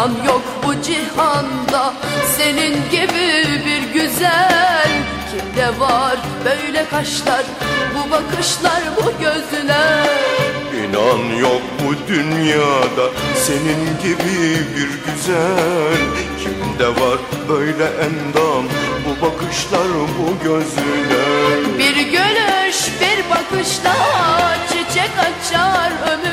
Duyan yok bu cihanda Senin gibi bir güzel. Kimde var böyle kaşlar Bu bakışlar bu gözler? İnan yok bu dünyada Senin gibi bir güzel. Kimde var böyle endam Bu bakışlar bu gözler? Bir gülüş bir bakışla Çiçek açar ömür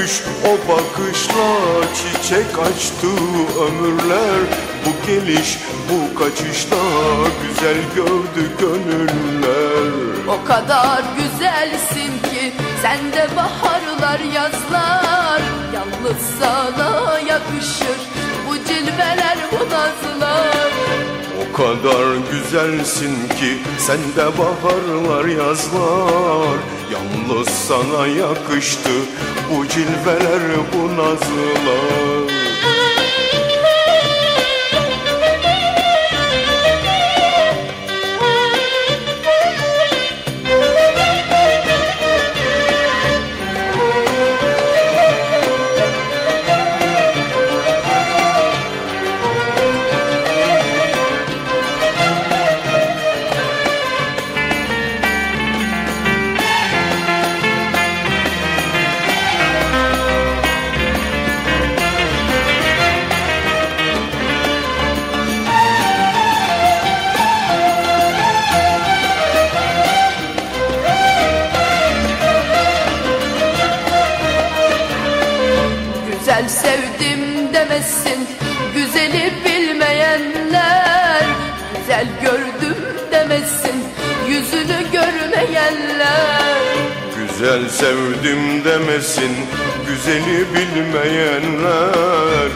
gülüş o bakışla çiçek açtı ömürler. Bu geliş bu kaçışla güzel gördü gönüller. O kadar güzelsin ki Sende baharlar yazlar. Yalnız sana yakışır kadar güzelsin ki sende baharlar yazlar. Yalnız sana yakıştı bu cilveler bu nazlar sevdim demesin. Güzeli bilmeyenler Güzel gördüm demesin. Yüzünü görmeyenler. Güzel sevdim demesin güzeli bilmeyenler.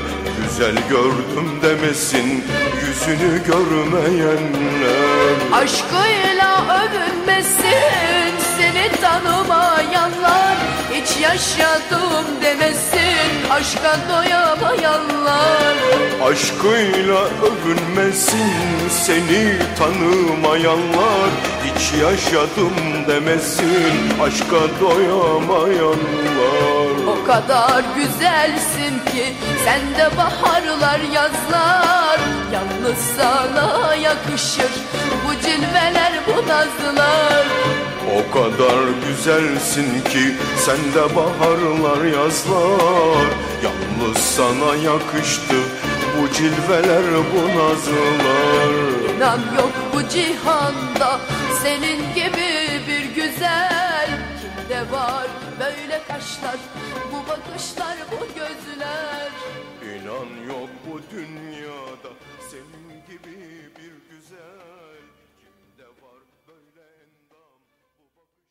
Güzel gördüm demesin yüzünü görmeyenler. Aşkıyla övünmesin Seni Hiç yaşadım demesin. Aşka doyamayanlar. Aşkıyla övünmesin seni tanımayanlar. Hiç yaşadım demesin aşka doyamayanlar. O kadar güzelsin ki Sende baharlar yazlar. Yalnız sana yakışır Bu cilveler bu nazlar o kadar güzelsin ki sende baharlar yazlar. Yalnız sana yakıştı bu cilveler bu nazlar. İnan yok bu cihanda senin gibi bir güzel. Kimde var böyle kaşlar bu bakışlar bu gözler? İnan yok bu dünyada senin gibi bir güzel. Kimde var